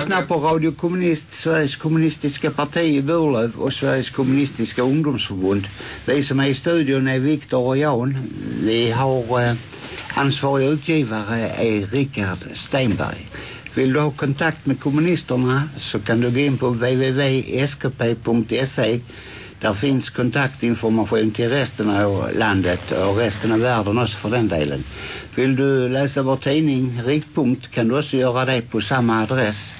Lyssnar på Radio Kommunist, Sveriges kommunistiska parti i Burlöv och Sveriges kommunistiska ungdomsförbund. Vi som är i studion är Viktor och Jan. Vi har eh, ansvarig utgivare är Rickard Steinberg. Vill du ha kontakt med kommunisterna så kan du gå in på www.skp.se. Där finns kontaktinformation till resten av landet och resten av världen också för den delen. Vill du läsa vår tidning Riktpunkt kan du också göra det på samma adress.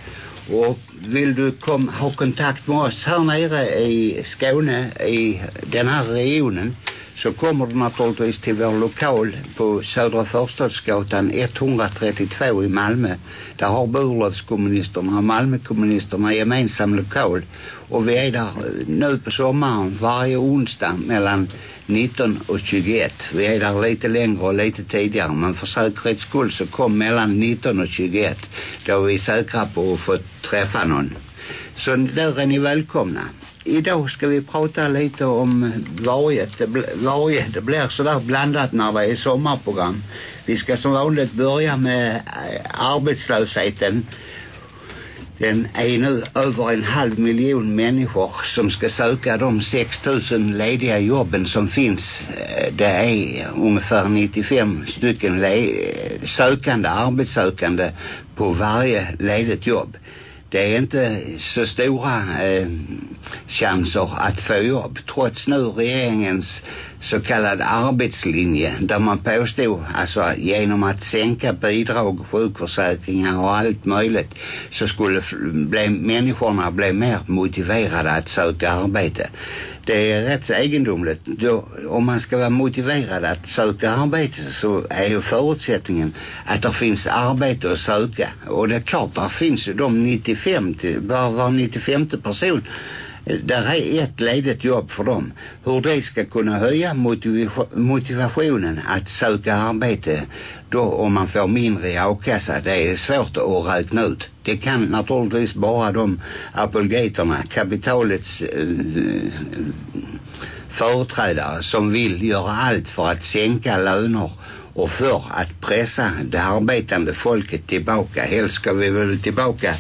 Och vill du kom, ha kontakt med oss här nere i Skåne, i den här regionen, så kommer du naturligtvis till vår lokal på Södra Förstadsgatan 132 i Malmö. Där har Burlövskommunisterna och Malmökommunisterna gemensam lokal. Och vi är där nu på sommaren varje onsdag mellan 19 och 21. Vi är där lite längre och lite tidigare men för säkerhets skull så kom mellan 19 och 21. Då är vi säkra på att få träffa någon. Så där är ni välkomna. Idag ska vi prata lite om varje. Det, bl- varje, det blir sådär blandat när det är sommarprogram. Vi ska som vanligt börja med eh, arbetslösheten. Den är nu över en halv miljon människor som ska söka de 6 000 lediga jobben som finns. Eh, det är ungefär 95 stycken eh, sökande, arbetssökande på varje ledigt jobb. Det är inte så stora eh, chanser att få jobb trots nu regeringens så kallad arbetslinje där man påstod alltså genom att sänka bidrag, sjukförsäkringar och allt möjligt så skulle bli, människorna bli mer motiverade att söka arbete. Det är rätt så egendomligt. Då, om man ska vara motiverad att söka arbete så är ju förutsättningen att det finns arbete att söka. Och det är klart, där finns ju de 95 till, bara var 95 person där är ett ledigt jobb för dem. Hur det ska kunna höja motiva- motivationen att söka arbete då om man får mindre i a-kassa, det är svårt att räkna ut. Det kan naturligtvis bara de apologeterna, kapitalets eh, företrädare som vill göra allt för att sänka löner och för att pressa det arbetande folket tillbaka. Helst ska vi väl tillbaka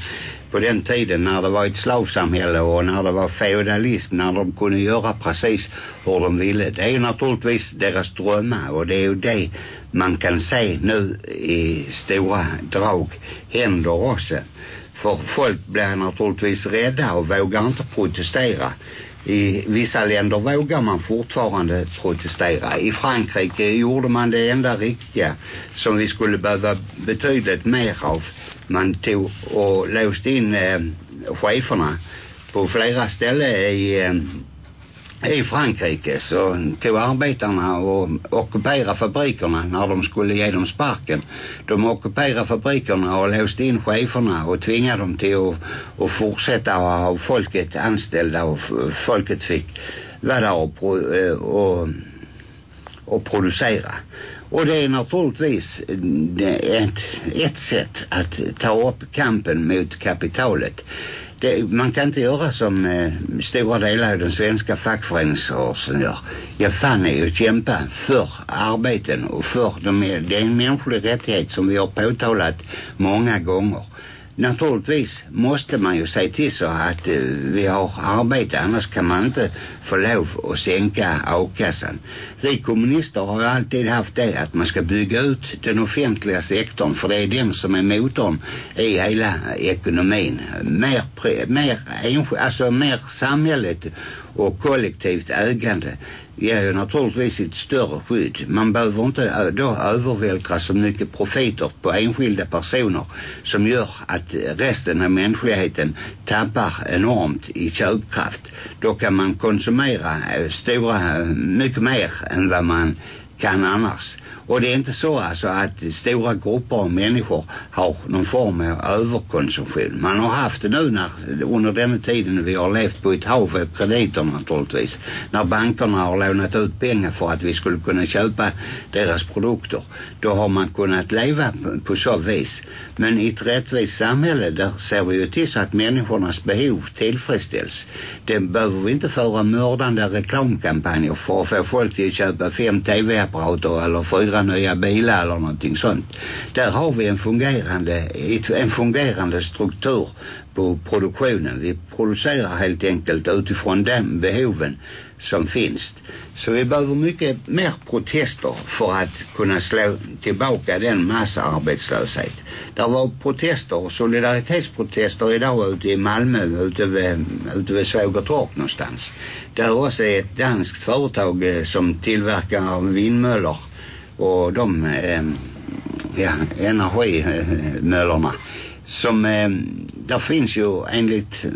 på den tiden när det var ett slavsamhälle och när det var feudalism, när de kunde göra precis hur de ville. Det är ju naturligtvis deras drömmar och det är ju det man kan se nu i stora drag händer också. För folk blir naturligtvis rädda och vågar inte protestera. I vissa länder vågar man fortfarande protestera. I Frankrike gjorde man det enda riktiga som vi skulle behöva betydligt mer av. Man tog och låste in eh, cheferna på flera ställen i eh, i Frankrike så tog arbetarna och ockuperade fabrikerna när de skulle ge dem sparken. De ockuperade fabrikerna och låste in cheferna och tvingade dem till att, att fortsätta att ha folket anställda och folket fick vara där och, pro, och, och producera. Och det är naturligtvis det är ett, ett sätt att ta upp kampen mot kapitalet. Det, man kan inte göra som eh, stora delar av den svenska fackföreningsrörelsen gör. Jag fan är att kämpa för arbeten och för de, det är en mänsklig rättighet som vi har påtalat många gånger. Naturligtvis måste man ju säga till så att eh, vi har arbete annars kan man inte få lov att sänka a-kassan. Vi kommunister har ju alltid haft det att man ska bygga ut den offentliga sektorn för det är den som är motorn i hela ekonomin. Mer, mer, alltså mer samhället och kollektivt ägande ger ju naturligtvis ett större skydd. Man behöver inte eh, då övervältra så mycket profiter på enskilda personer som gör att resten av mänskligheten tappar enormt i köpkraft. Då kan man konsumera eh, stora, eh, mycket mer än vad man kan annars. Och det är inte så alltså att stora grupper av människor har någon form av överkonsumtion. Man har haft det nu när, under den tiden vi har levt på ett hav av krediter naturligtvis. När bankerna har lånat ut pengar för att vi skulle kunna köpa deras produkter. Då har man kunnat leva på, på så vis. Men i ett rättvist samhälle där ser vi ju till så att människornas behov tillfredsställs. Det behöver vi inte föra mördande reklamkampanjer för att få folk till att köpa fem tv-apparater eller fyra några nya bilar eller någonting sånt. Där har vi en fungerande, en fungerande struktur på produktionen. Vi producerar helt enkelt utifrån den behoven som finns. Så vi behöver mycket mer protester för att kunna slå tillbaka den massarbetslöshet. Det var protester solidaritetsprotester idag ute i Malmö, ute vid, ute vid Svågertorp någonstans. Där också är ett danskt företag eh, som tillverkar vindmöller och de eh, ja, energimöllorna, som eh, där finns ju enligt eh,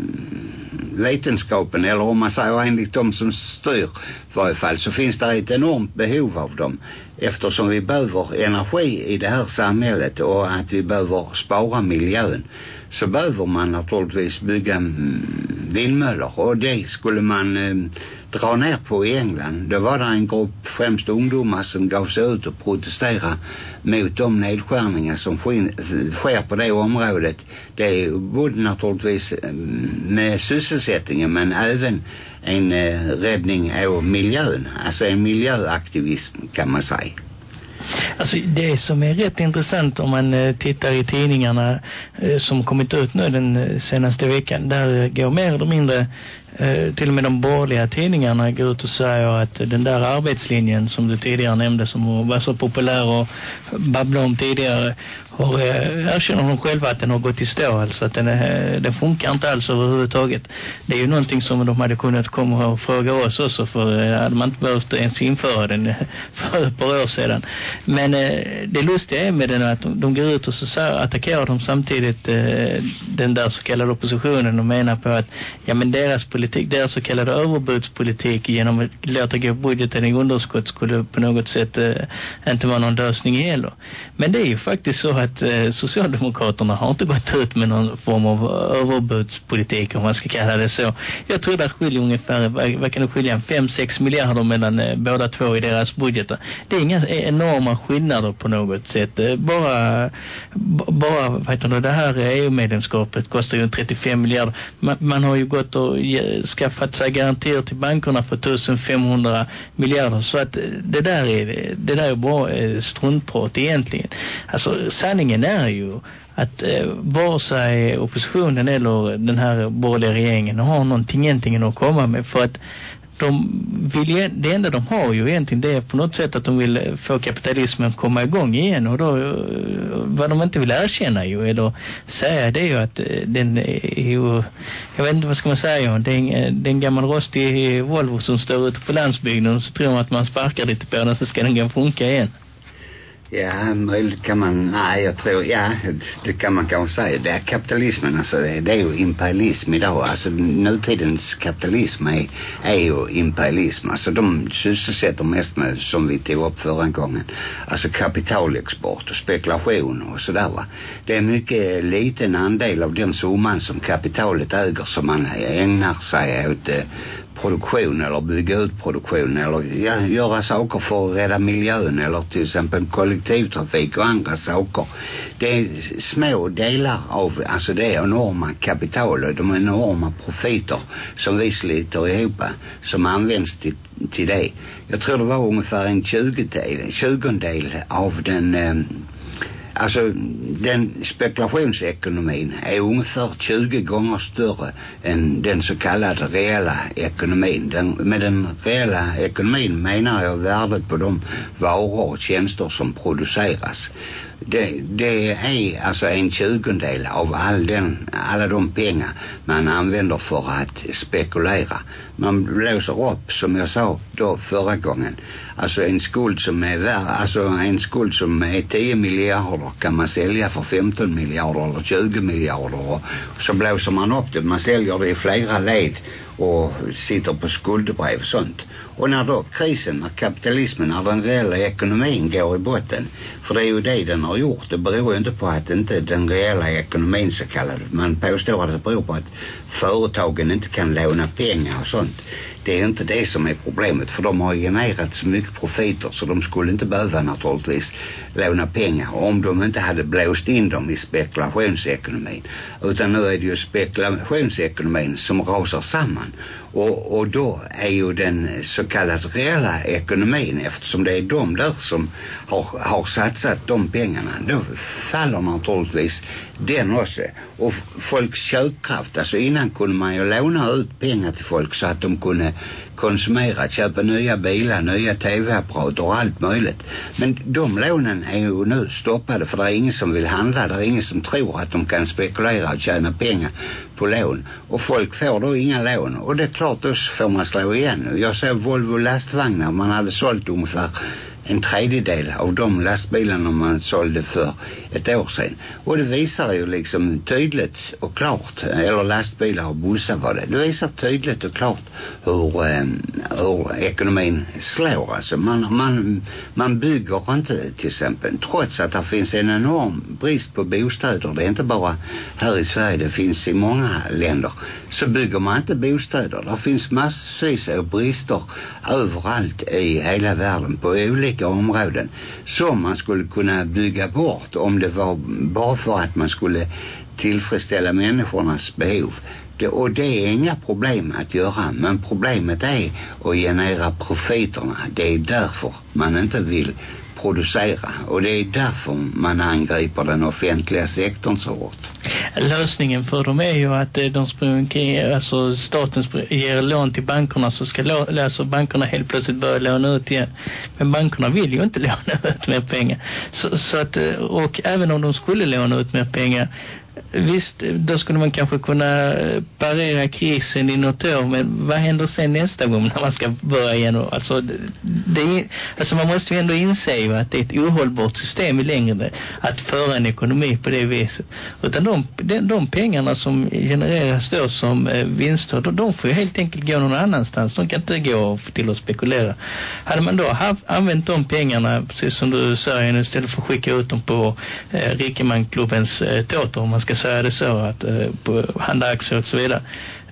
vetenskapen eller om man säger enligt de som styr i varje fall så finns det ett enormt behov av dem. Eftersom vi behöver energi i det här samhället och att vi behöver spara miljön så behöver man naturligtvis bygga mm, vindmöller. Och det skulle man eh, dra ner på i England. Då var det en grupp främst ungdomar som gav sig ut och protestera mot de nedskärningar som sker på det området. Det är både naturligtvis eh, med sysselsättningen men även en eh, räddning av miljön. Alltså en miljöaktivism kan man säga. Alltså det som är rätt intressant om man eh, tittar i tidningarna eh, som kommit ut nu den eh, senaste veckan. Där går mer eller mindre till och med de borgerliga tidningarna går ut och säger att den där arbetslinjen som du tidigare nämnde som var så populär och babblade om tidigare har, eh, erkänner de själva att den har gått i stå alltså att den, är, den funkar inte alls överhuvudtaget. Det är ju någonting som de hade kunnat komma och fråga oss också för eh, hade man inte behövt ens införa den för ett par år sedan. Men eh, det lustiga är med den att de, de går ut och så attackerar de samtidigt eh, den där så kallade oppositionen och menar på att ja men deras politik, deras så kallade överbudspolitik genom att låta gå budgeten i underskott skulle på något sätt eh, inte vara någon lösning heller. Men det är ju faktiskt så att eh, Socialdemokraterna har inte gått ut med någon form av eh, överbudspolitik om man ska kalla det så. Jag tror det skiljer ungefär, vad, vad kan det skilja, 5-6 miljarder mellan eh, båda två i deras budgetar. Det är inga enorma skillnader på något sätt. Eh, bara, bara vad heter det, det här EU-medlemskapet kostar ju 35 miljarder. Man, man har ju gått och eh, skaffat sig garantier till bankerna för 1500 miljarder. Så att eh, det där är, det där är bara struntprat egentligen. Alltså sanningen är ju att eh, vare sig oppositionen eller den här borgerliga regeringen har någonting egentligen att komma med. För att de vill, det enda de har ju egentligen det är på något sätt att de vill få kapitalismen att komma igång igen. Och då eh, vad de inte vill erkänna ju eller säga det är ju att eh, den eh, är ju jag vet inte vad ska man säga det är en, det är en gammal rostig Volvo som står ute på landsbygden och så tror man att man sparkar lite på den så ska den gå funka igen. Ja, möjligt kan man, nej jag tror, ja det kan man kanske säga. Det är kapitalismen, alltså det, det är ju imperialism idag. Alltså nutidens kapitalism är, är ju imperialism. Alltså de sysselsätter mest med, som vi tog upp förra gången, alltså kapitalexport och spekulation och sådär va. Det är mycket liten andel av den summan som kapitalet äger som man ägnar sig åt eh, produktion eller bygga ut produktion eller ja, göra saker för att rädda miljön eller till exempel kollektivtrafik och andra saker. Det är små delar av alltså det är enorma kapital och de enorma profiter som vi sliter ihop som används till, till det. Jag tror det var ungefär en tjugondel, tjugondel av den eh, Alltså den spekulationsekonomin är ungefär 20 gånger större än den så kallade reella ekonomin. Den, med den reella ekonomin menar jag värdet på de varor och tjänster som produceras det, det är alltså en tjugondel av all den, alla de pengar man använder för att spekulera. Man blåser upp, som jag sa då förra gången, alltså en skuld som är värd, alltså en skuld som är 10 miljarder kan man sälja för 15 miljarder eller 20 miljarder. Och så blåser man upp det, man säljer det i flera led och sitter på skuldebrev och sånt. Och när då krisen, när kapitalismen, när den reella ekonomin går i botten, för det är ju det den har gjort. Det beror ju inte på att inte den reella ekonomin så kallad. Man påstår att det beror på att företagen inte kan låna pengar och sånt det är inte det som är problemet för de har genererat så mycket profiter så de skulle inte behöva naturligtvis låna pengar. Om de inte hade blåst in dem i spekulationsekonomin. Utan nu är det ju spekulationsekonomin som rasar samman. Och, och då är ju den så kallade reella ekonomin eftersom det är de där som har, har satsat de pengarna. Då faller naturligtvis den också. Och folks köpkraft, alltså innan kunde man ju låna ut pengar till folk så att de kunde konsumera, köpa nya bilar, nya tv-apparater och allt möjligt. Men de lånen är ju nu stoppade för det är ingen som vill handla. Det är ingen som tror att de kan spekulera och tjäna pengar på lån. Och folk får då inga lån. Och det är klart då får man slå igen. Jag ser Volvo lastvagnar. Man hade sålt ungefär en tredjedel av de lastbilarna man sålde för ett år sedan. Och det visar ju liksom tydligt och klart, eller lastbilar och bussar var det. Det visar tydligt och klart hur, eh, hur ekonomin slår. Alltså man, man, man bygger inte till exempel, trots att det finns en enorm brist på bostäder. Det är inte bara här i Sverige, det finns i många länder. Så bygger man inte bostäder. Det finns massvis av brister överallt i hela världen på olika olika områden som man skulle kunna bygga bort om det var bara för att man skulle tillfredsställa människornas behov. Det, och det är inga problem att göra men problemet är att generera profiterna. Det är därför man inte vill producera och det är därför man angriper den offentliga sektorn så hårt. Lösningen för dem är ju att eh, de springer, alltså staten ger lån till bankerna så ska lå, alltså bankerna helt plötsligt börja låna ut igen. Men bankerna vill ju inte låna ut mer pengar. Så, så att, eh, och även om de skulle låna ut mer pengar Visst, då skulle man kanske kunna eh, parera krisen i något år, men vad händer sen nästa gång när man ska börja igen? Alltså, det, alltså man måste ju ändå inse att det är ett ohållbart system i längre att föra en ekonomi på det viset. Utan de, de, de pengarna som genereras då som eh, vinster, de, de får ju helt enkelt gå någon annanstans. De kan inte gå till att spekulera. Hade man då haft, använt de pengarna, precis som du säger, istället för att skicka ut dem på eh, Rikemanklubbens eh, teater om man ska säga det så att eh, på handla aktier och så vidare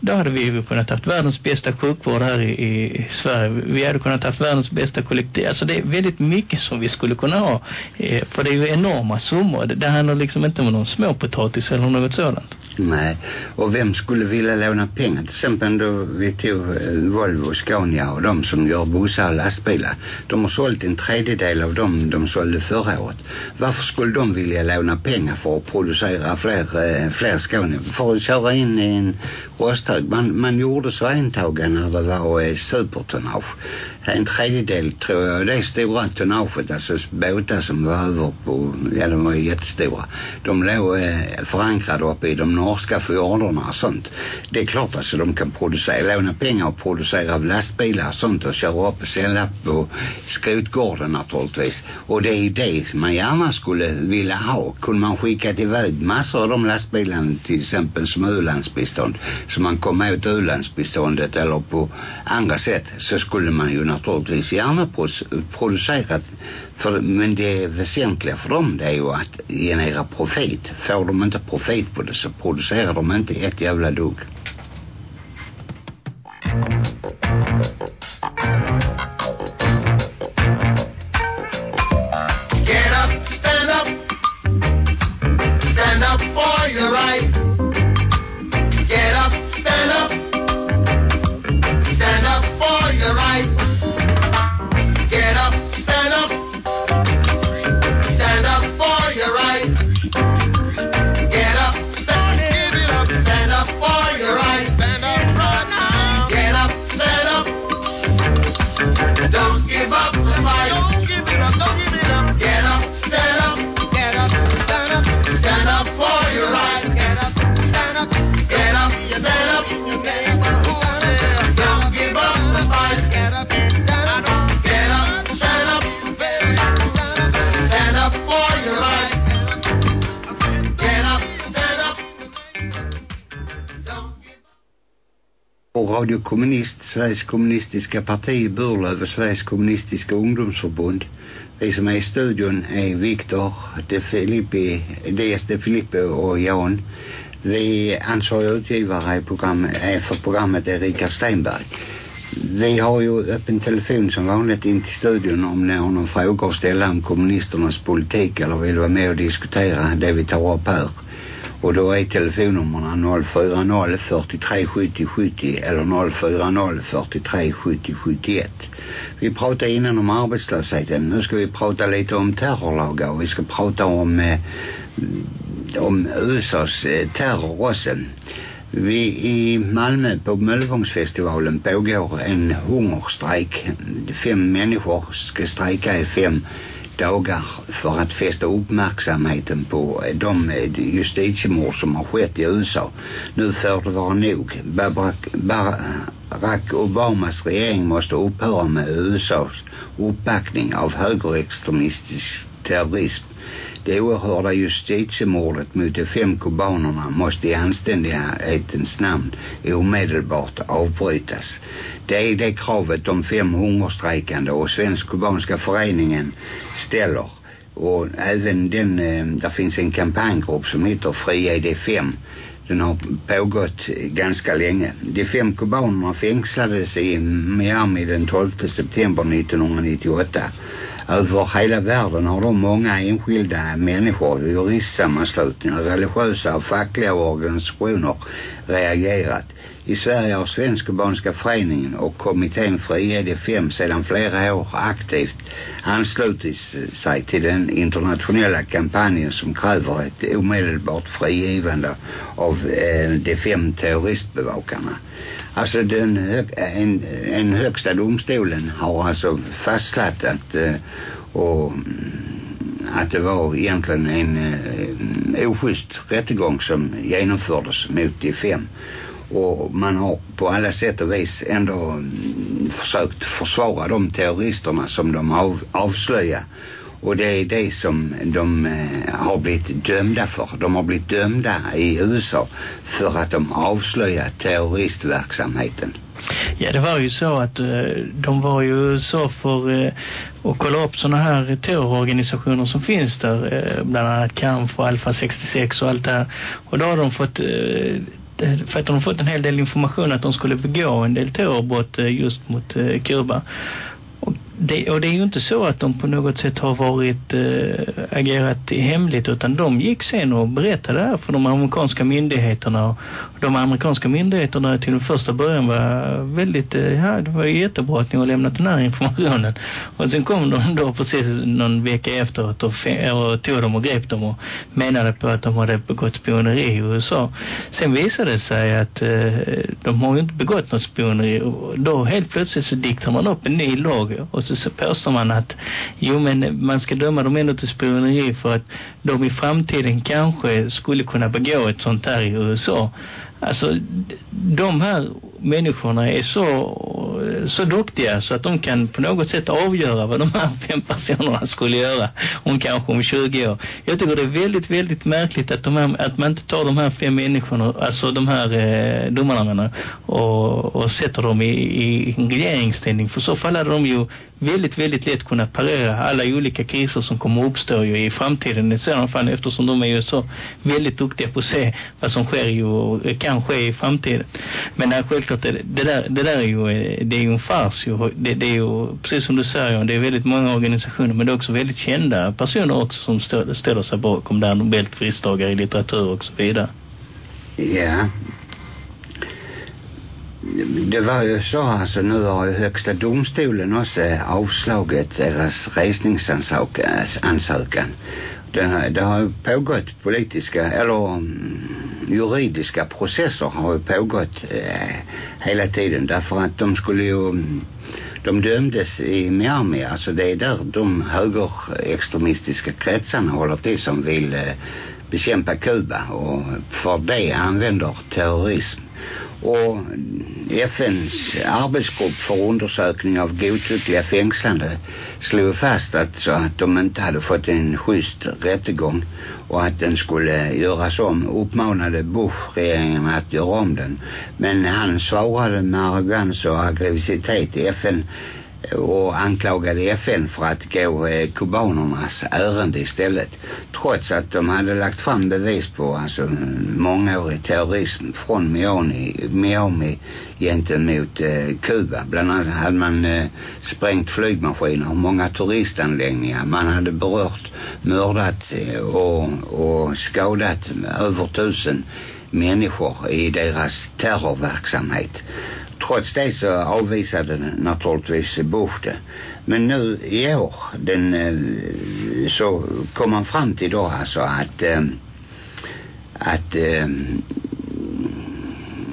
då hade vi ju kunnat haft världens bästa sjukvård här i, i Sverige. Vi hade kunnat haft världens bästa kollektiv. Alltså det är väldigt mycket som vi skulle kunna ha. Eh, för det är ju enorma summor. Det, det handlar liksom inte om någon småpotatis eller något sådant. Nej. Och vem skulle vilja låna pengar? Till exempel då vi tog eh, Volvo Volvo, Scania och de som gör bussar och lastbilar. De har sålt en tredjedel av dem de sålde förra året. Varför skulle de vilja låna pengar för att producera fler, eh, fler Scania? För att köra in i en försök. Man, man gjorde så eintag när det var eh, supertonnage. En tredjedel tror jag, det stora tonnaget, alltså båtar som var över på, ja de var jättestora. De låg eh, förankrade uppe i de norska fjordarna och sånt. Det är klart alltså de kan producera, låna pengar och producera lastbilar och sånt och köra upp och sälja på skrotgården naturligtvis. Och det är det man gärna skulle vilja ha. Kunde man skicka iväg massor av de lastbilarna till exempel som u-landsbistånd så man kom åt u-landsbiståndet eller på andra sätt så skulle man ju naturligtvis gärna producera för, men det väsentliga för dem det är ju att generera profit. Får de inte profit på det så producerar de inte ett jävla dugg. Radio Kommunist, Sveriges kommunistiska parti, Burlöv och Sveriges kommunistiska ungdomsförbund. Vi som är i studion är Viktor De Filippi, DS De Filippi och Jan. Vi ansvariga utgivare program, är för programmet är Rikard Steinberg. Vi har ju öppen telefon som vanligt in till studion om ni har någon fråga att ställa om kommunisternas politik eller vill vara med och diskutera det vi tar upp här. Och då är telefonnummerna 040 43 70 70 eller 040 43 70 71. Vi pratade innan om arbetslösheten. Nu ska vi prata lite om terrorlagar och vi ska prata om, eh, om USAs eh, terror också. Vi i Malmö på Möllevångsfestivalen pågår en hungerstrejk. Fem människor ska strejka i fem dagar för att fästa uppmärksamheten på de justitiemord som har skett i USA. Nu får det vara nog. Barack Obamas regering måste upphöra med USAs uppbackning av högerextremistisk terrorism. Det oerhörda justitiemordet mot de fem kubanerna måste i anständighetens namn omedelbart avbrytas. Det är det kravet de fem hungerstrejkande och svensk-kubanska föreningen ställer. Och även den, eh, där finns en kampanjgrupp som heter Fria ID5 konflikten har pågått ganska länge. De fem kubanerna fängslades i Miami den 12 september 1998. Över hela världen har de många enskilda människor, juristsammanslutningar, religiösa och fackliga organisationer reagerat. I Sverige har Svensk-Kubanska föreningen och kommittén för IED5 sedan flera år aktivt anslutit sig till den internationella kampanjen som kräver ett omedelbart frigivande av eh, de fem terroristbevakarna. Alltså den hög, en, en högsta domstolen har alltså fastslagit att eh, och mm, att det var egentligen en eh, mm, oschysst rättegång som genomfördes mot de fem och man har på alla sätt och vis ändå mm, försökt försvara de terroristerna som de av, avslöjar och det är det som de eh, har blivit dömda för. De har blivit dömda i USA för att de avslöjar terroristverksamheten. Ja, det var ju så att eh, de var ju så för eh, att kolla upp sådana här terrororganisationer som finns där. Bland annat KAMF och Alfa 66 och allt det här. Och då har de fått Eh, för att de har fått en hel del information att de skulle begå en del terrorbrott eh, just mot eh, Kuba. Det, och det är ju inte så att de på något sätt har varit äh, agerat hemligt utan de gick sen och berättade det här för de amerikanska myndigheterna. Och de amerikanska myndigheterna till den första början var väldigt, äh, ja det var jättebra att ni har lämnat den här informationen. Och sen kom de då precis någon vecka efteråt och, och tog dem och grep dem och menade på att de hade begått spioneri i USA. Sen visade det sig att äh, de har ju inte begått något spioneri. Och då helt plötsligt så diktar man upp en ny lag och så, så påstår man att jo men man ska döma dem ändå till spioneri för att de i framtiden kanske skulle kunna begå ett sånt här i USA. Alltså de här människorna är så så duktiga så att de kan på något sätt avgöra vad de här fem personerna skulle göra om kanske om 20 år. Jag tycker det är väldigt, väldigt märkligt att, de här, att man inte tar de här fem människorna, alltså de här eh, domarna och, och sätter dem i, i regeringsställning. För så fall hade de ju väldigt, väldigt lätt kunna parera alla olika kriser som kommer uppstå ju i framtiden i sådana fall eftersom de är ju så väldigt duktiga på att se vad som sker ju och kan ske i framtiden. Men nej, självklart, det, det, där, det där är ju, det är ju en fars ju. Det, det är ju, precis som du säger, det är väldigt många organisationer men det är också väldigt kända personer också som stå, ställer sig bakom där Nobelpristagare i litteratur och så vidare. Ja, det var ju så alltså nu har ju högsta domstolen också avslagit deras resningsansökan. Det, det har ju pågått politiska eller mm, juridiska processer har ju pågått eh, hela tiden. Därför att de skulle ju de dömdes i Miami alltså det är där de högerextremistiska kretsarna håller till som vill eh, bekämpa Kuba. Och för det använder terrorism och FNs arbetsgrupp för undersökning av godtyckliga fängslande slog fast att, så att de inte hade fått en schysst rättegång och att den skulle göras om uppmanade Bush-regeringen att göra om den. Men han svarade med arrogans och aggressivitet FN och anklagade FN för att gå eh, kubanernas ärende istället. Trots att de hade lagt fram bevis på alltså mångårig terrorism från Miami, Miami gentemot eh, Kuba. Bland annat hade man eh, sprängt flygmaskiner, och många turistanläggningar. Man hade berört, mördat eh, och, och skadat över tusen människor i deras terrorverksamhet trots det så avvisade naturligtvis Bush det. Men nu i år den, eh, så kom man fram till då alltså att eh, att eh,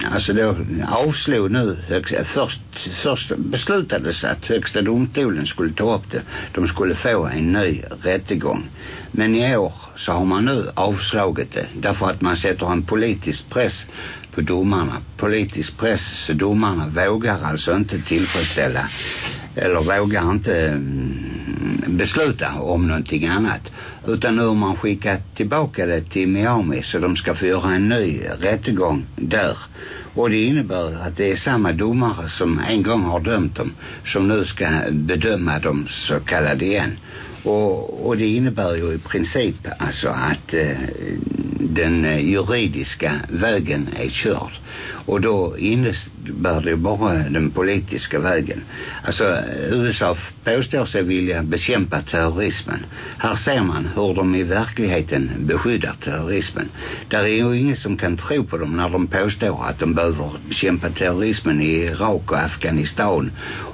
alltså då avslog nu högsta, först, först beslutades att högsta domstolen skulle ta upp det. De skulle få en ny rättegång. Men i år så har man nu avslagit det därför att man sätter en politisk press på domarna. Politisk press, så domarna vågar alltså inte tillfredsställa eller vågar inte mm, besluta om någonting annat. Utan nu har man skickat tillbaka det till Miami så de ska få göra en ny rättegång där. Och det innebär att det är samma domare som en gång har dömt dem som nu ska bedöma dem så kallade igen. Och, och det innebär ju i princip alltså att eh, den eh, juridiska vägen är körd. Och då innebär det bara den politiska vägen. Alltså USA påstår sig vilja bekämpa terrorismen. Här ser man hur de i verkligheten beskyddar terrorismen. Där är ju ingen som kan tro på dem när de påstår att de behöver bekämpa terrorismen i Irak och Afghanistan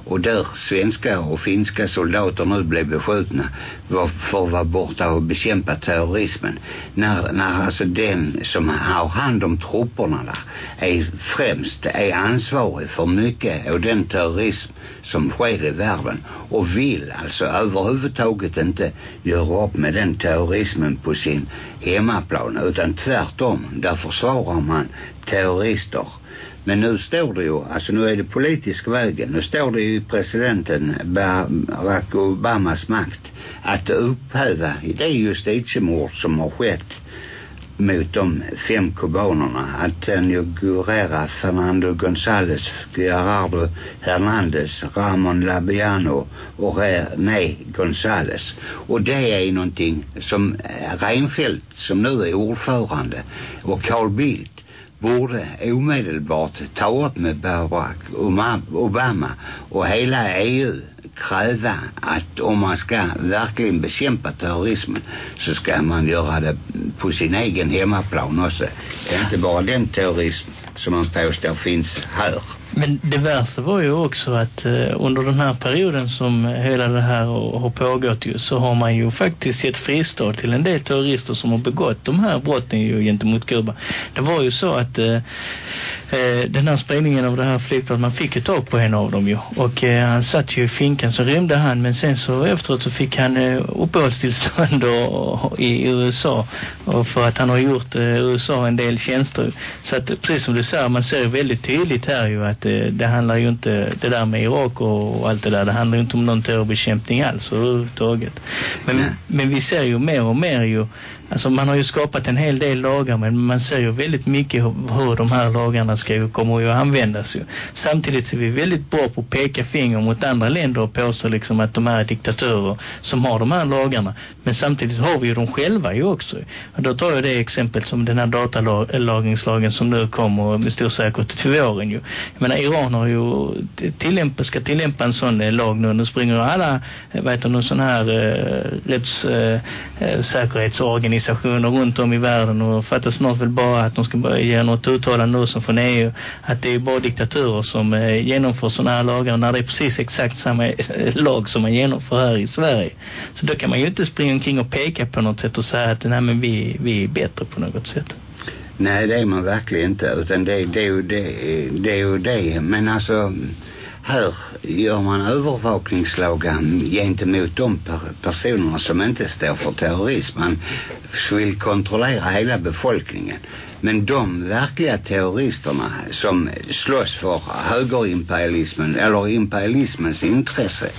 och där svenska och finska soldater nu blev beskjutna var för att vara borta och bekämpa terrorismen. När, när alltså den som har hand om trupperna där är främst är ansvarig för mycket av den terrorism som sker i världen och vill alltså överhuvudtaget inte göra upp med den terrorismen på sin hemmaplan utan tvärtom, där försvarar man terrorister men nu står det ju, alltså nu är det politisk vägen. Nu står det ju presidenten Barack Obamas makt att upphäva det justitiemord som har skett mot de fem kubanerna Antonio Guerrera, Fernando González, Gerardo Hernandez, Ramon Labiano och René González. Och det är någonting som Reinfeldt, som nu är ordförande, och Carl Bildt borde omedelbart ta upp med Barack Obama och hela EU kräva att om man ska verkligen bekämpa terrorismen så ska man göra det på sin egen hemmaplan också. Det är inte bara den terrorism som man påstår finns här. Men det värsta var ju också att eh, under den här perioden som hela det här har pågått ju, så har man ju faktiskt gett fristad till en del terrorister som har begått de här brotten ju gentemot Kuba. Det var ju så att eh, eh, eh, den här spridningen av det här flygplanet, man fick ju tag på en av dem ju. Och eh, han satt ju i finkan så rymde han men sen så efteråt så fick han eh, uppehållstillstånd och, och, i USA och för att han har gjort eh, USA en del tjänster. Så att precis som du säger, man ser väldigt tydligt här ju att det, det handlar ju inte, det där med Irak och, och allt det där, det handlar ju inte om någon terrorbekämpning alls överhuvudtaget. Men, men vi ser ju mer och mer ju Alltså man har ju skapat en hel del lagar men man ser ju väldigt mycket hur de här lagarna ska ju komma att användas ju. Samtidigt är vi väldigt bra på att peka finger mot andra länder och påstå liksom att de är diktaturer som har de här lagarna. Men samtidigt har vi ju dem själva ju också. Och då tar jag det exempel som den här datalagringslagen som nu kommer med stor säkerhet till våren ju. Jag menar Iran har ju tillämpa, ska tillämpa en sån eh, lag nu. Nu springer alla, vet vad heter någon sån här eh, rättssäkerhetsorganisation eh, eh organisationer runt om i världen och fattar snart väl bara att de ska börja ge något uttalande nu som från EU att det är bara diktaturer som eh, genomför sådana här lagar när det är precis exakt samma eh, lag som man genomför här i Sverige. Så då kan man ju inte springa omkring och peka på något sätt och säga att nej, men vi, vi är bättre på något sätt. Nej, det är man verkligen inte utan det, det, är ju det, det är ju det. Men alltså här gör man övervakningslagan gentemot de per personerna som inte står för terrorism. Man vill kontrollera hela befolkningen. Men de verkliga terroristerna som slåss för högerimperialismen eller imperialismens intresse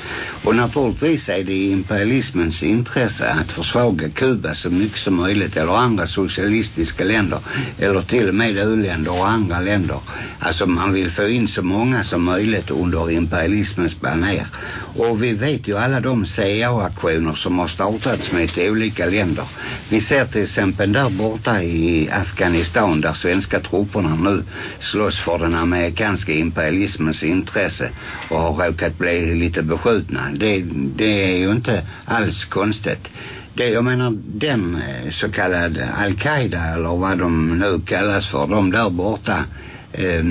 och naturligtvis är det imperialismens intresse att försvaga Kuba så mycket som möjligt eller andra socialistiska länder eller till och med u-länder och andra länder. Alltså man vill få in så många som möjligt under imperialismens baner. Och vi vet ju alla de CIA-aktioner som har startats med olika länder. Vi ser till exempel där borta i Afghanistan där svenska trupperna nu slåss för den amerikanska imperialismens intresse och har råkat bli lite beskjutna. Det, det är ju inte alls konstigt det, jag menar den eh, så kallade Al-Qaida eller vad de nu kallas för, de där borta eh,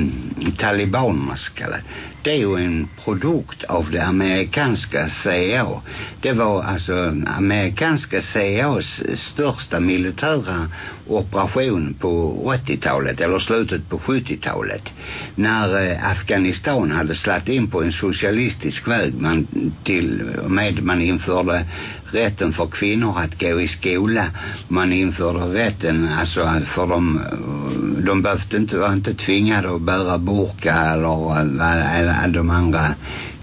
talibanerna så kallade det är ju en produkt av det amerikanska CIA. Det var alltså amerikanska CIAs största militära operation på 80-talet eller slutet på 70-talet. När eh, Afghanistan hade slatt in på en socialistisk väg man till med man införde rätten för kvinnor att gå i skola. Man införde rätten alltså för de, eh, de behövde inte var inte tvingade att bära burka eller, eller de andra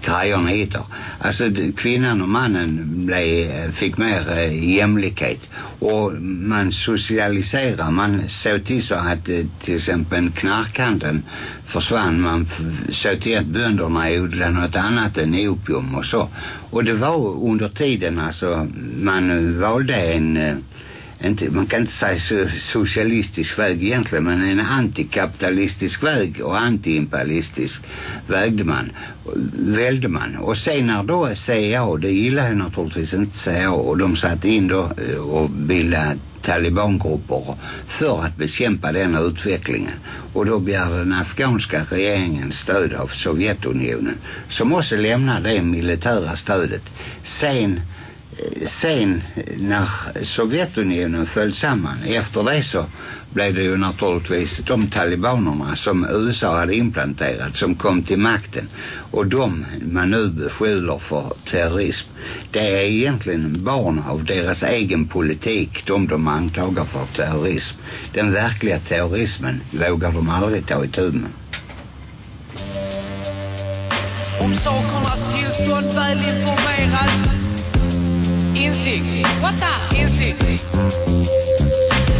grejerna heter. Alltså kvinnan och mannen blev, fick mer eh, jämlikhet. Och man socialiserar man såg till så att eh, till exempel knarkhandeln försvann. Man såg till att bönderna odlade något annat än opium och så. Och det var under tiden alltså man valde en eh, inte, man kan inte säga so socialistisk väg egentligen men en antikapitalistisk väg och antiimperialistisk vägde man, välde man. Och sen när då CIA, det gillar ju naturligtvis inte CIA och de satte in då eh, och bildade talibangrupper för att bekämpa denna utvecklingen. Och då begärde den afghanska regeringen stöd av Sovjetunionen som också lämnade det militära stödet. Sen sen när Sovjetunionen föll samman efter det så blev det ju naturligtvis de talibanerna som USA hade implanterat som kom till makten. Och de man nu beskyller för terrorism det är egentligen barn av deras egen politik de de anklagar för terrorism. Den verkliga terrorismen vågar de aldrig ta itu med. Om sakernas tillstånd väl informerad Insikt. What the? Insikt.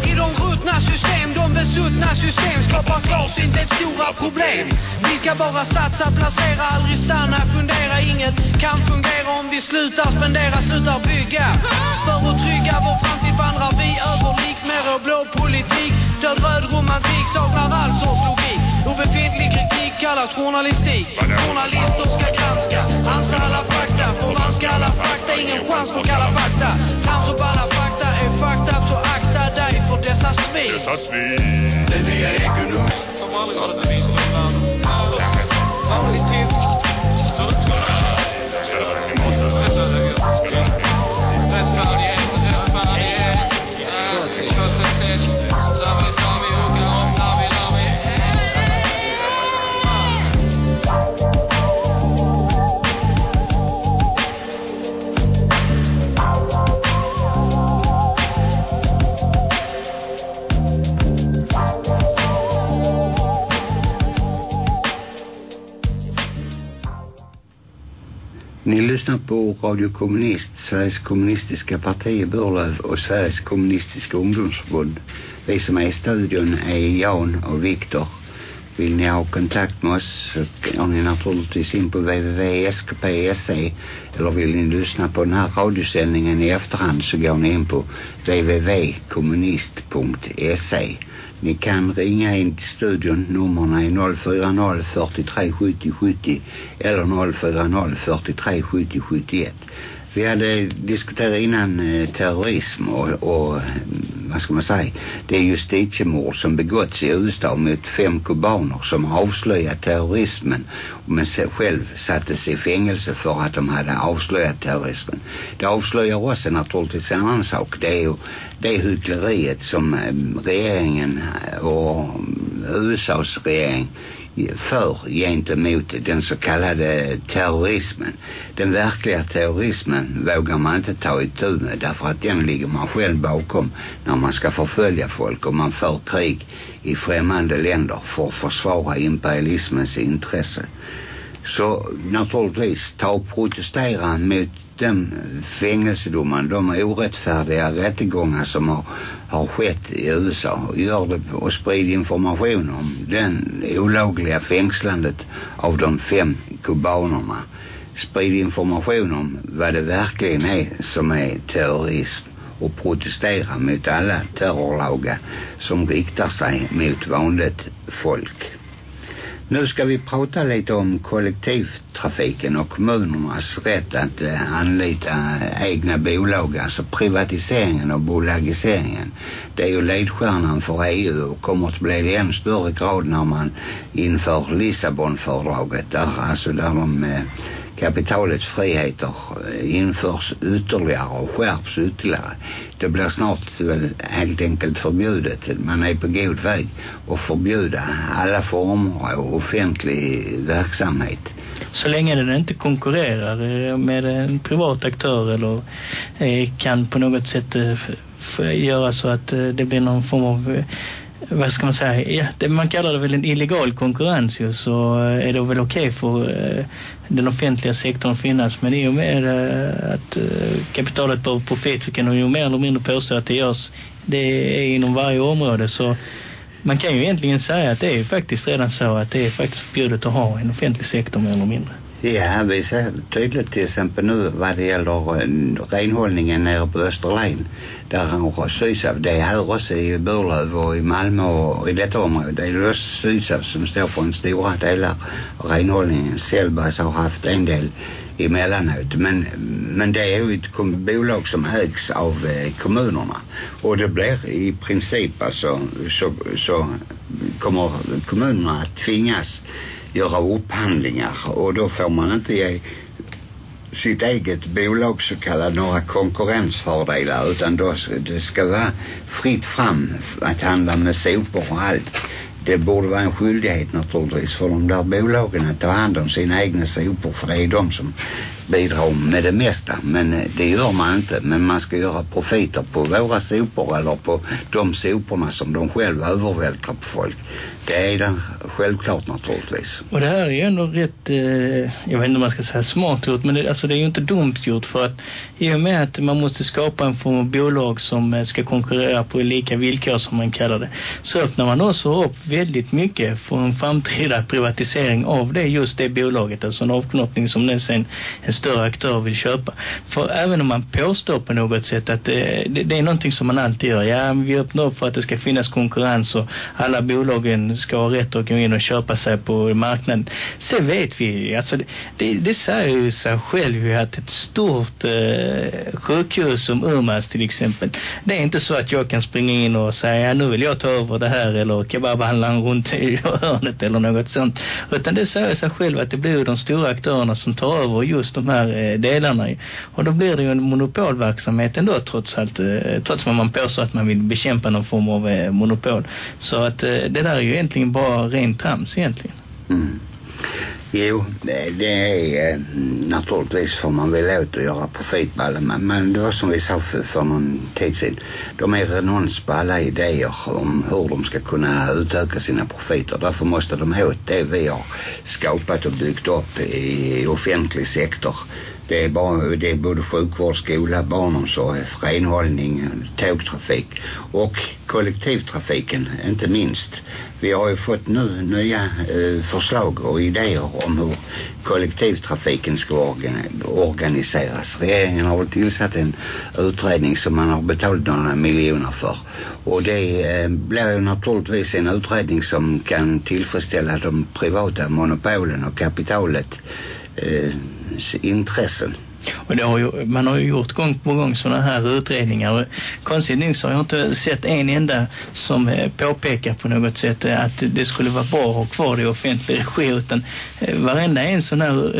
I de ruttna system, de besuttna system skapar klarsynthet stora problem. Vi ska bara satsa, placera, aldrig stanna, fundera. Inget kan fungera om vi slutar spendera, slutar bygga. För att trygga vår framtid vandrar vi över lik med röd blå politik. Död röd romantik saknar all sorts logik. Obefintlig kritik kallas journalistik. Journalister ska granska, ansa alla fakta, förvanska alla fakta, ingen chans för kalla fakta. Trams och alla fakta är fakta, så akta dig för dessa svin. Dessa svin. Den nya ekonomin. Som aldrig varit en Ni lyssnar på Radio Kommunist, Sveriges kommunistiska parti i Burlöv och Sveriges kommunistiska ungdomsförbund. Vi som är i studion är Jan och Viktor. Vill ni ha kontakt med oss så går ni naturligtvis in på www.skp.se eller vill ni lyssna på den här radiosändningen i efterhand så går ni in på www.kommunist.se. Ni kan ringa in till studion. Nummerna är 040 43 70 70 eller 040 43 70 71. Vi hade diskuterat innan eh, terrorism och, och vad ska man säga det är justitiemord som begåtts i USA mot fem kubaner som avslöjat terrorismen men själv sattes i fängelse för att de hade avslöjat terrorismen. Det avslöjar också naturligtvis en annan sak. Det är ju det hyckleriet som eh, regeringen och eh, USAs regering för gentemot den så kallade terrorismen. Den verkliga terrorismen vågar man inte ta itu med därför att den ligger man själv bakom när man ska förfölja folk och man för krig i främmande länder för att försvara imperialismens intresse. Så naturligtvis ta och protestera mot den fängelsedomen, de orättfärdiga rättegångar som har, har skett i USA. Gör det och sprid information om den olagliga fängslandet av de fem kubanerna. Sprid information om vad det verkligen är som är terrorism och protestera mot alla terrorlagar som riktar sig mot vanligt folk. Nu ska vi prata lite om kollektivtrafiken och kommunernas rätt att eh, anlita egna bolag, alltså privatiseringen och bolagiseringen. Det är ju ledstjärnan för EU och kommer att bli det i än större grad när man inför Lissabonfördraget där, alltså där de eh, kapitalets friheter eh, införs ytterligare och skärps ytterligare. Det blir snart väl helt enkelt förbjudet. Man är på god väg att förbjuda alla former av offentlig verksamhet. Så länge den inte konkurrerar eh, med en privat aktör eller eh, kan på något sätt göra så att det blir någon form av vad ska man säga, ja, det, man kallar det väl en illegal konkurrens ju, så eh, är det väl okej okay för eh, den offentliga sektorn finnas. Men i och med eh, att eh, kapitalet på profit så kan de ju mer eller mindre påstå att det görs det är inom varje område så man kan ju egentligen säga att det är ju faktiskt redan så att det är faktiskt förbjudet att ha en offentlig sektor mer eller mindre. Ja, vi ser tydligt till exempel nu vad det gäller øh, renhållningen nere på Österlen. Där har Sysav, det är här också i Burlöv och i Malmö och i detta område. Det är just Sysav som står för en stora delar av renhållningen. Sellbergs har haft en del emellanåt. Men, men øh, det är ju ett bolag som ägs av kommunerna. Och det blir i princip alltså så, så kommer kommunerna att tvingas göra upphandlingar. Och då får man inte ge sitt eget bolag så kallat några konkurrensfördelar utan då det ska vara fritt fram att handla med sopor och allt. Det borde vara en skyldighet naturligtvis för de där bolagen att ta hand om sina egna sopor för det är de som bidrar med det mesta. Men eh, det gör man inte. Men man ska göra profiter på våra sopor eller på de soporna som de själva övervältrar på folk. Det är det självklart naturligtvis. Och det här är ju ändå rätt eh, jag vet inte om man ska säga smart gjort men det, alltså det är ju inte dumt gjort för att i och med att man måste skapa en form av bolag som eh, ska konkurrera på lika villkor som man kallar det så öppnar man också upp väldigt mycket för en framtida privatisering av det just det bolaget alltså en avknoppning som den sen större aktörer vill köpa. För även om man påstår på något sätt att det, det, det är någonting som man alltid gör. Ja, vi öppnar upp för att det ska finnas konkurrens och alla bolagen ska ha rätt att gå in och köpa sig på marknaden. Så vet vi, alltså det, det, det säger ju sig själv ju att ett stort eh, sjukhus som Urmas till exempel, det är inte så att jag kan springa in och säga ja, nu vill jag ta över det här eller kebabhandlaren runt i hörnet eller något sånt. Utan det säger sig själv att det blir de stora aktörerna som tar över just de de här eh, delarna. Och då blir det ju en monopolverksamhet ändå trots allt. Eh, trots vad man påstår att man vill bekämpa någon form av eh, monopol. Så att det där är ju egentligen bara rent trams egentligen. Mm. Jo, det, det är eh, naturligtvis får man väl åt att göra profitballar. Men, men det var som vi sa för, för någon tid sedan. De är renons på alla idéer om hur de ska kunna utöka sina profiter. Därför måste de åt det vi har skapat och byggt upp i offentlig sektor. Det är, bara, det är både sjukvård, skola, barnomsorg, renhållning, tågtrafik och kollektivtrafiken inte minst. Vi har ju fått nu nya eh, förslag och idéer om hur kollektivtrafiken ska organiseras. Regeringen har väl tillsatt en utredning som man har betalat några miljoner för. Och det eh, blir ju naturligtvis en utredning som kan tillfredsställa de privata monopolen och kapitalet eh, intressen. Och det har ju, man har ju gjort gång på gång sådana här utredningar. Och konstigt nog så har jag inte sett en enda som eh, påpekar på något sätt eh, att det skulle vara bra att ha kvar det i offentlig regi. Utan eh, varenda en sån här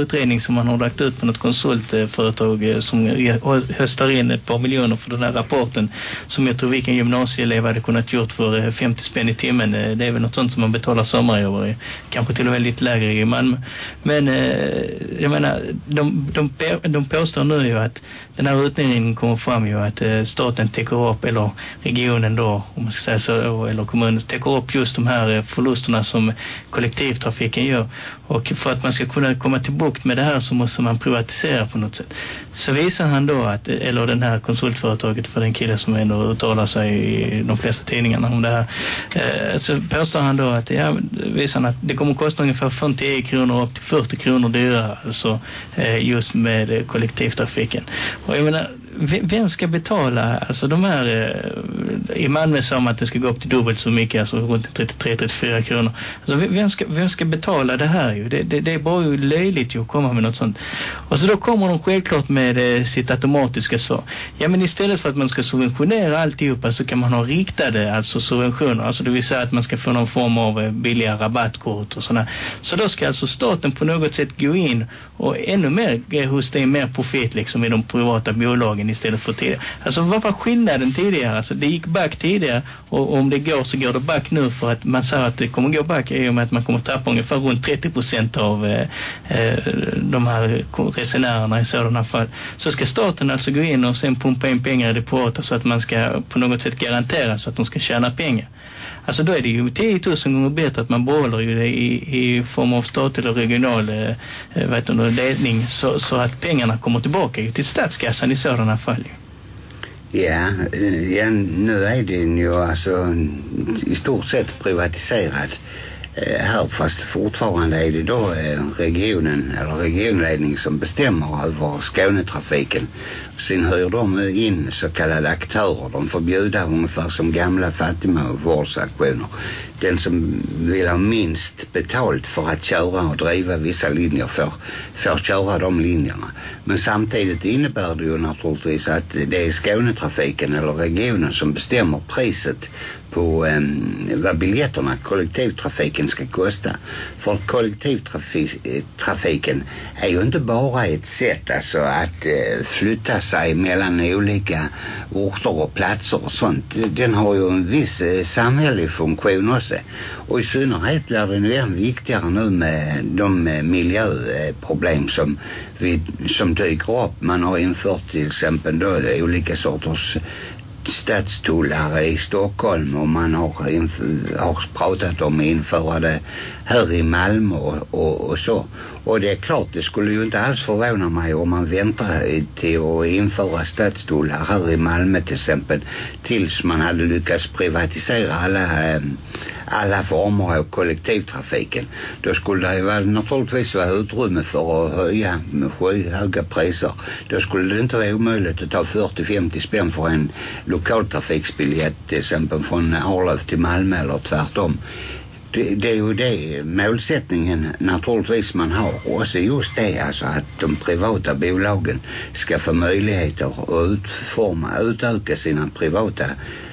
utredning som man har lagt ut på något konsultföretag som höstar in ett par miljoner för den här rapporten. Som jag tror vilken gymnasieelev hade kunnat gjort för 50 spänn i timmen. Det är väl något sånt som man betalar sommarjobb. Kanske till och med lite lägre i Malmö. Men jag menar, de, de de påstår nu ju att den här utredningen kommer fram ju att eh, staten täcker upp, eller regionen då, om man ska säga så, eller kommunen täcker upp just de här eh, förlusterna som kollektivtrafiken gör. Och för att man ska kunna komma till bukt med det här så måste man privatisera på något sätt. Så visar han då att, eh, eller den här konsultföretaget för den kille som ändå uttalar sig i de flesta tidningarna om det här. Eh, så påstår han då att, ja, visar han att det kommer kosta ungefär från 10 kronor upp till 40 kronor dyrare, alltså eh, just med eh, kollektivtrafiken. Och jag menar, ve- vem ska betala, alltså de här, eh, i Malmö sa man att det ska gå upp till dubbelt så mycket, alltså runt 33-34 kronor. Alltså vem ska, vem ska betala det här ju? Det, det, det är bara ju löjligt ju att komma med något sånt. Och så då kommer de självklart med eh, sitt automatiska svar. Ja men istället för att man ska subventionera alltihopa så kan man ha riktade alltså subventioner. Alltså det vill säga att man ska få någon form av eh, billiga rabattkort och sådana. Så då ska alltså staten på något sätt gå in och ännu mer eh, hos mer profit liksom i de privata bolagen istället för tidigare. Alltså vad var skillnaden tidigare? Alltså det gick back tidigare och om det går så går det back nu för att man säger att det kommer gå back i och med att man kommer tappa ungefär runt 30 procent av eh, eh, de här resenärerna i sådana fall. Så ska staten alltså gå in och sen pumpa in pengar i det privata så att man ska på något sätt garantera så att de ska tjäna pengar. Alltså då är det ju 10 000 gånger bättre att man behåller ju det i, i form av statlig eller regional eh, vet vad heter det, ledning så, så att pengarna kommer tillbaka ju till statskassan i sådana fall ju. Ja, eh, ja, nu är den ju alltså i stort sett privatiserad Eh, här fast fortfarande är det då eh, regionen eller regionledning som bestämmer över Skånetrafiken. Sen hyr de in så kallade aktörer. De får bjuda ungefär som gamla fattigvårdsaktioner. Den som vill ha minst betalt för att köra och driva vissa linjer får, får köra de linjerna. Men samtidigt innebär det ju naturligtvis att det är Skånetrafiken eller regionen som bestämmer priset på eh, vad biljetterna, kollektivtrafiken ska kosta. För kollektivtrafiken är ju inte bara ett sätt alltså att eh, flytta sig mellan olika orter och platser och sånt. Den har ju en viss eh, samhällelig funktion också. Och i synnerhet blir den ju än viktigare nu med de eh, miljöproblem som, vi, som dyker upp. Man har infört till exempel då olika sorters stadstullare i Stockholm och man har, har pratat om att införa det här i Malmö och, och, och så. Och det är klart, det skulle ju inte alls förvåna mig om man väntar till att införa stadstullar här i Malmö till exempel tills man hade lyckats privatisera alla, eh, alla former av kollektivtrafiken. Då skulle det ju väl naturligtvis vara utrymme för att höja med skyhöga priser. Då skulle det inte vara omöjligt att ta 40-50 spänn för en lokaltrafiksbiljett till exempel från Arlöv till Malmö eller tvärtom. Det, det är ju det målsättningen naturligtvis man har. Och så just det alltså att de privata bolagen ska få möjligheter att utforma, utöka sina privata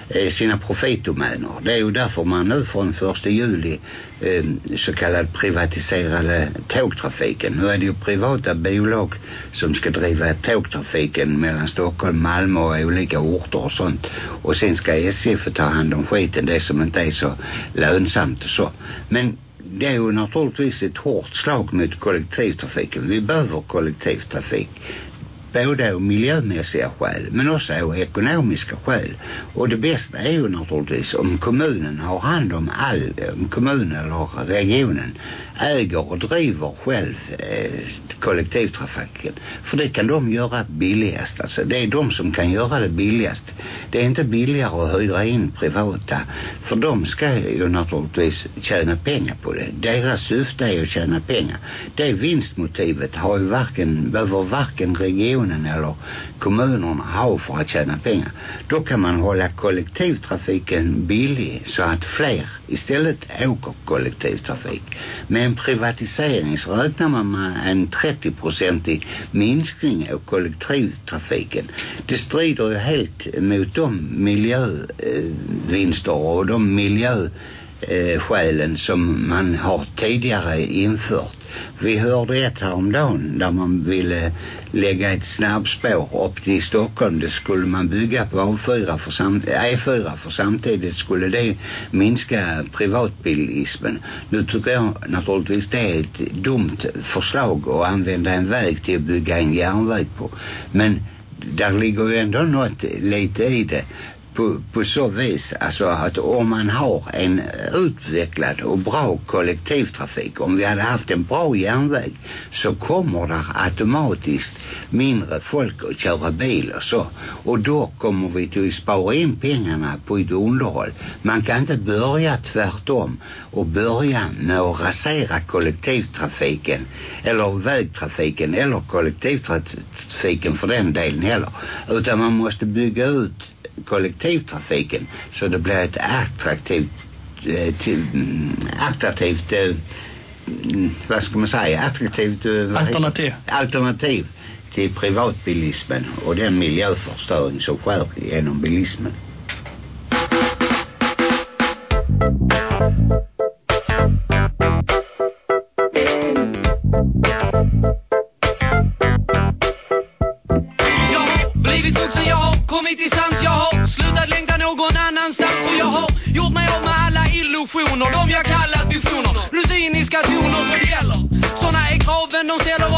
Eh, sina profitdomäner. Det är ju därför man nu från första juli eh, så kallad privatiserade tågtrafiken. Nu är det ju privata bolag som ska driva tågtrafiken mellan Stockholm, Malmö och olika orter och sånt. Och sen ska SJ få ta hand om skiten, det som inte är så lönsamt och så. Men det är ju naturligtvis ett hårt slag mot kollektivtrafiken. Vi behöver kollektivtrafik både av miljömässiga skäl men också av ekonomiska skäl. Och det bästa är ju naturligtvis om kommunen har hand om all, om kommunen eller regionen äger och driver själv eh, kollektivtrafiken. För det kan de göra billigast. Alltså det är de som kan göra det billigast. Det är inte billigare att hyra in privata. För de ska ju naturligtvis tjäna pengar på det. Deras syfte är att tjäna pengar. Det vinstmotivet har ju varken, behöver varken regionen eller kommunerna har för att tjäna pengar. Då kan man hålla kollektivtrafiken billig så att fler istället åker kollektivtrafik. Med en privatisering så räknar man med en 30-procentig minskning av kollektivtrafiken. Det strider ju helt mot de miljövinster eh, och de miljö eh, skälen som man har tidigare infört. Vi hörde ett häromdagen där man ville lägga ett snabbspår upp till Stockholm. Det skulle man bygga på A4 för, samt, eh, E4 för samtidigt skulle det minska privatbilismen. Nu tycker jag naturligtvis det är ett dumt förslag att använda en väg till att bygga en järnväg på. Men där ligger ju ändå något lite i det på, på så vis alltså att om man har en utvecklad och bra kollektivtrafik om vi hade haft en bra järnväg så kommer där automatiskt mindre folk att köra bil och så. Och då kommer vi till att spara in pengarna på ett underhåll. Man kan inte börja tvärtom och börja med att rasera kollektivtrafiken eller vägtrafiken eller kollektivtrafiken för den delen heller. Utan man måste bygga ut kollektivtrafiken så det blir ett attraktivt eh, till, mm, attraktivt eh, mm, vad ska man säga attraktivt eh, Alternativ. alternativ till privatbilismen och den miljöförstöring som sker genom bilismen. Alla De jag kallat visioner. Nu cyniska toner som gäller. Såna är kraven de ställer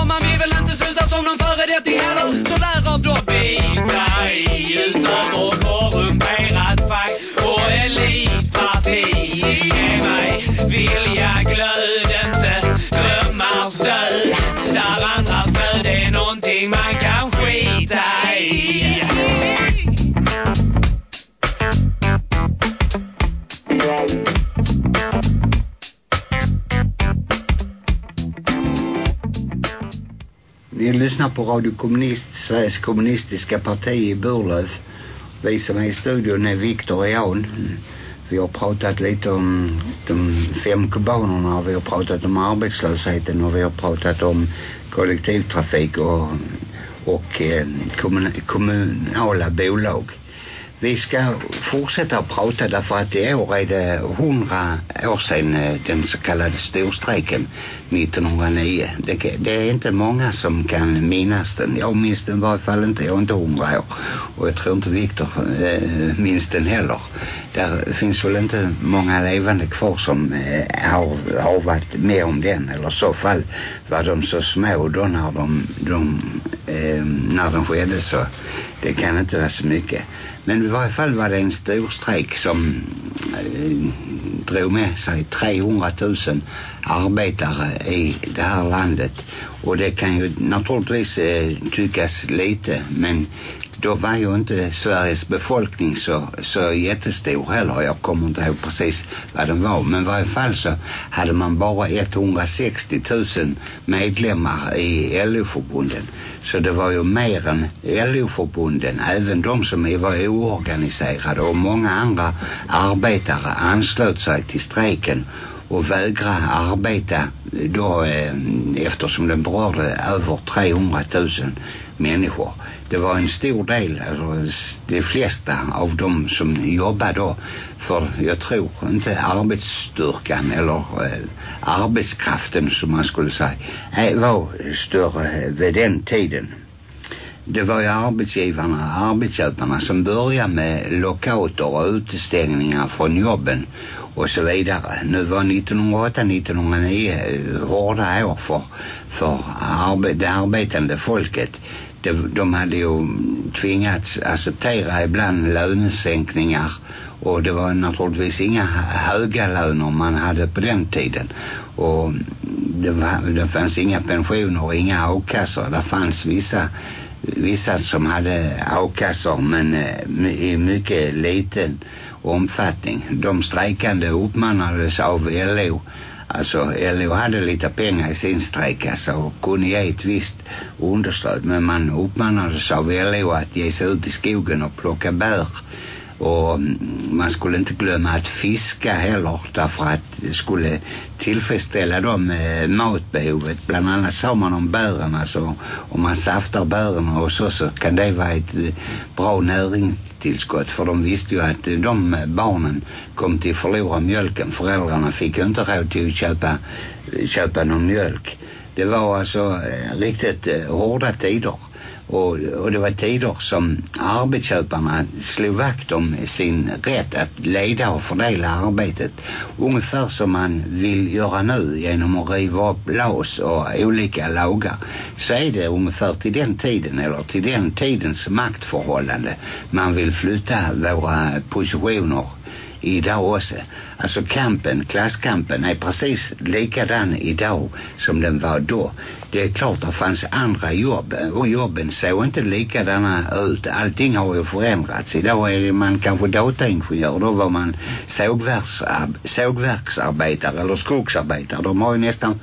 Ni lyssnar på Radio Kommunist, Sveriges kommunistiska parti i Burlöv. Vi som är i studion är Viktor och Jan. Vi har pratat lite om de fem kubanerna, vi har pratat om arbetslösheten och vi har pratat om kollektivtrafik och, och eh, kommun, kommunala bolag. Vi ska fortsätta att prata därför att i øh, år är øh, det hundra år sedan den så kallade storstrejken 1909. Det, det är inte många som kan minnas den. Jag minns den i varje fall inte. Jag är inte hundra år. Och jag tror inte Viktor eh, øh, minns den heller. Där finns väl inte många levande kvar som eh, har, har varit med om den. Eller i så fall var de så små då när de, de eh, när de skedde så det kan inte vara så mycket. Men i varje fall var det en stor strejk som eh, drog med sig 300 000 arbetare i det här landet. Och det kan ju naturligtvis eh, tyckas lite men då var ju inte Sveriges befolkning så, så jättestor heller. Jag kommer inte ihåg precis vad den var. Men i varje fall så hade man bara 160 000 medlemmar i LO-förbunden. Så det var ju mer än LO-förbunden, även de som var oorganiserade och många andra arbetare anslöt sig till strejken och vägra arbeta då eh, eftersom den berörde över 300 000 människor. Det var en stor del, alltså de flesta av dem som jobbade då för jag tror inte arbetsstyrkan eller eh, arbetskraften som man skulle säga eh, var större vid den tiden det var ju arbetsgivarna, arbetsköparna som började med lockouter och utestängningar från jobben och så vidare. Nu var 1908-1909 hårda år för, för arbe det arbetande folket. De, de hade ju tvingats acceptera ibland lönesänkningar och det var naturligtvis inga höga löner man hade på den tiden och det, var, det fanns inga pensioner och inga avkassor. Det fanns vissa vissa som hade avkassor men eh, i mycket liten omfattning. De strejkande uppmanades av LO Alltså LO hade lite pengar i sin strejkkassa och kunde ge ett visst understöd men man uppmanades av LO att ge sig ut i skogen och plocka bär och man skulle inte glömma att fiska heller därför att det skulle tillfredsställa dem eh, matbehovet. Bland annat sa man om bären alltså om man saftar bären och så så kan det vara ett eh, bra näringstillskott för de visste ju att eh, de barnen kom till förlora mjölken. Föräldrarna fick ju inte råd till att köpa, eh, köpa någon mjölk. Det var alltså eh, riktigt eh, hårda tider. Och, och det var tider som arbetsköparna slog vakt om sin rätt att leda och fördela arbetet. Ungefär som man vill göra nu genom att riva upp LAS och olika lagar. Så är det ungefär till den tiden eller till den tidens maktförhållande man vill flytta våra positioner idag också. Alltså kampen, klasskampen är precis likadan idag som den var då. Det är klart att det fanns andra jobb och jobben såg inte likadana ut. Allting har ju förändrats. Idag är man kanske dataingenjör. Då var man sågverksar, sågverksarbetare eller skogsarbetare. De har ju nästan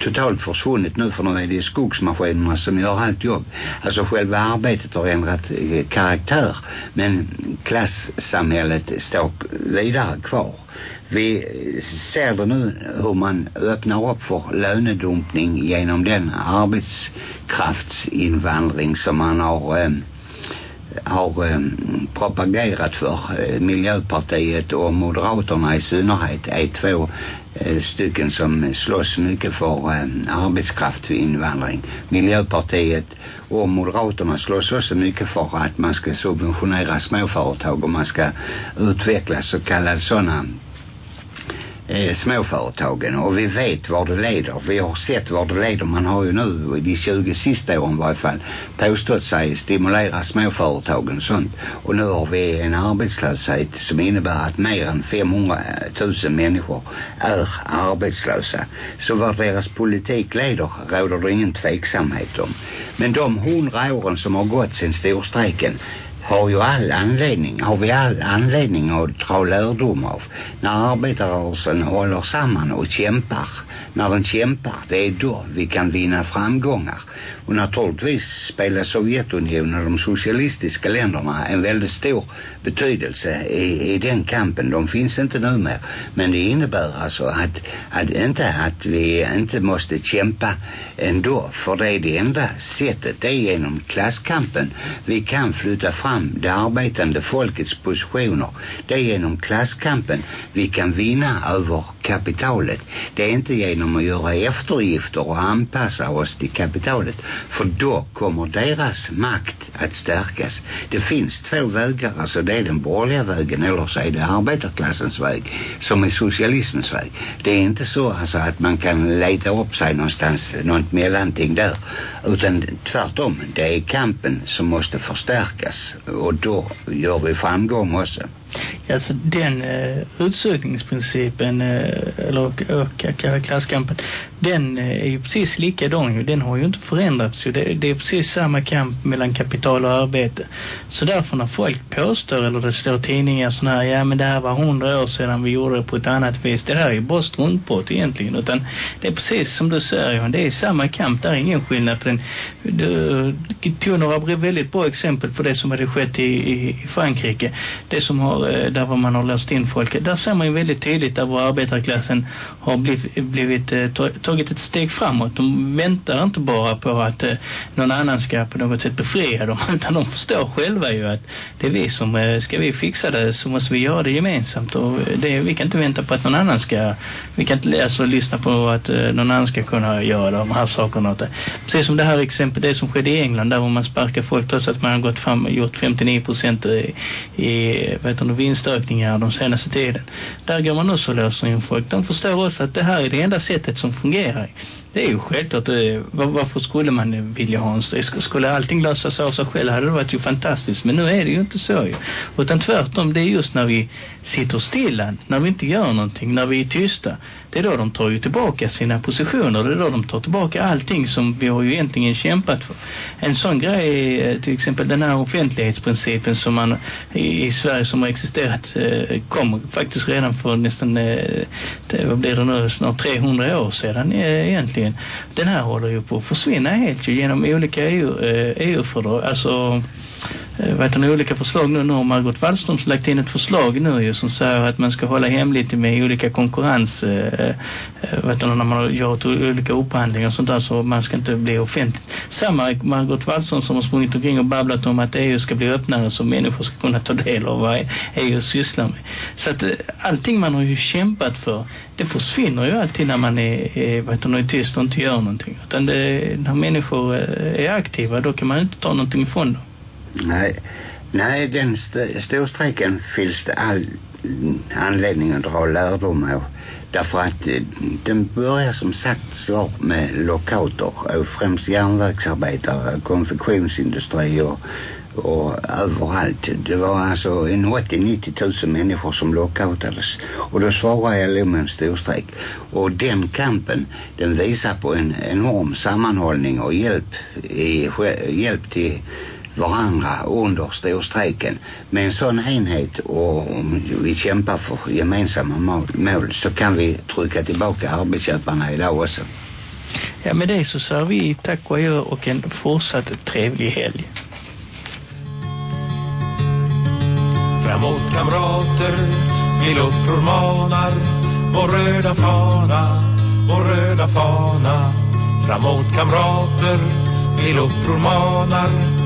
totalt försvunnit nu för nu är det skogsmaskinerna som gör allt jobb. Alltså själva arbetet har ändrat eh, karaktär men klassamhället står vidare kvar. Vi eh, ser det nu hur man öppnar upp för lönedumpning genom den arbetskraftsinvandring som man har eh, har eh, propagerat för. Eh, Miljöpartiet och Moderaterna i synnerhet är två eh, stycken som slåss mycket för eh, arbetskraftsinvandring. Miljöpartiet och Moderaterna slåss också mycket för att man ska subventionera småföretag och man ska utveckla så kallade sådana eh, småföretagen och vi vet var det leder. Vi har sett var det leder. Man har ju nu de 20 sista åren i varje fall påstått sig stimulera småföretagen och sånt. Och nu har vi en arbetslöshet som innebär att mer än 500 000 människor är arbetslösa. Så var deras politik leder råder det ingen tveksamhet om. Men de hundra åren som har gått sedan storstrejken har ju all anledning, har vi all anledning att dra lärdom av. När arbetarrörelsen håller samman och kämpar, när den kämpar, det är då vi kan vinna framgångar. Och naturligtvis spelar Sovjetunionen och de socialistiska länderna en väldigt stor betydelse i, i den kampen. De finns inte nu mer. Men det innebär alltså att, att inte att vi inte måste kämpa ändå. För det är det enda sättet, det är genom klasskampen vi kan flytta fram det arbetande folkets positioner. Det är genom klasskampen vi kan vinna över kapitalet. Det är inte genom att göra eftergifter och anpassa oss till kapitalet. För då kommer deras makt att stärkas. Det finns två vägar, alltså det är den borgerliga vägen eller så är det arbetarklassens väg som är socialismens väg. Det är inte så alltså att man kan leta upp sig någonstans, något mellanting där. Utan tvärtom, det är kampen som måste förstärkas och då gör vi framgång också. Alltså den eh, utsökningsprincipen eh, eller och, och, klasskampen den eh, är ju precis likadan ju. Den har ju inte förändrats ju. Det, det är precis samma kamp mellan kapital och arbete. Så därför när folk påstår eller det står tidningar sådana här ja men det här var hundra år sedan vi gjorde det på ett annat vis. Det här är ju bara struntprat egentligen. Utan det är precis som du säger det är samma kamp. Det är ingen skillnad på den. Du, du tog några väldigt bra exempel på det som hade skett i, i, i Frankrike. Det som har eh, där var man har löst in folk. Där ser man ju väldigt tydligt där var arbetarklassen har blivit, blivit eh, tagit ett steg framåt. De väntar inte bara på att eh, någon annan ska på något sätt befria dem utan de förstår själva ju att det är vi som ska vi fixa det så måste vi göra det gemensamt och det, vi kan inte vänta på att någon annan ska vi kan inte läsa alltså, och lyssna på att någon annan ska kunna göra de här sakerna precis som det här exemplet det som skedde i England där man sparkar folk trots att man har gått fram och gjort 59 procent i, i vad heter det, vinstökningar de senaste tiden. Där går man också och löser in folk. De förstår också att det här är det enda sättet som fungerar. Det är ju självklart. Eh, varför skulle man vilja ha en Skulle allting lösas av sig själv hade det varit ju fantastiskt. Men nu är det ju inte så ju. Utan tvärtom, det är just när vi sitter stilla, när vi inte gör någonting, när vi är tysta. Det är då de tar ju tillbaka sina positioner. Det är då de tar tillbaka allting som vi har ju egentligen kämpat för. En sån grej är eh, till exempel den här offentlighetsprincipen som man i, Sverige som har existerat kommer kom faktiskt redan för nästan vad blir det nu, snart 300 år sedan egentligen egentligen den här håller ju på att försvinna helt ju genom olika EU, eh, EU-fördrag, alltså vet vad heter det, olika förslag nu. Nu har Margot Wallström lagt in ett förslag nu ju som säger att man ska hålla hemligt med olika konkurrens eh, vet vad heter det, när man gör olika upphandlingar och sånt där så man ska inte bli offentlig. Samma Margot Wallström som har sprungit omkring och babblat om att EU ska bli öppnare så människor ska kunna ta del av vad EU sysslar med. Så att eh, allting man har ju kämpat för det försvinner ju alltid när man är, är vad heter det, tyst och inte gör någonting. Utan det, när människor är aktiva då kan man inte ta någonting ifrån dem. Nej, nej den st storstrejken finns det all anledning att dra lärdom av. Därför att eh, den börjar som sagt så med lockouter, av främst järnverksarbetare, konfektionsindustri och, och överallt. Det var alltså en 80-90 tusen människor som lockoutades. Och då svarade LO med en storstrejk. Och den kampen, den visar på en enorm sammanhållning och hjälp, i, hjälp till varandra under storstrejken. Med en sån enhet och om vi kämpar för gemensamma mål så kan vi trycka tillbaka arbetsköparna idag också. Ja, med det så säger vi tack och adjö och en fortsatt trevlig helg. Framåt kamrater, till uppror manar Vår röda fana, vår röda fana Framåt kamrater, till uppror manar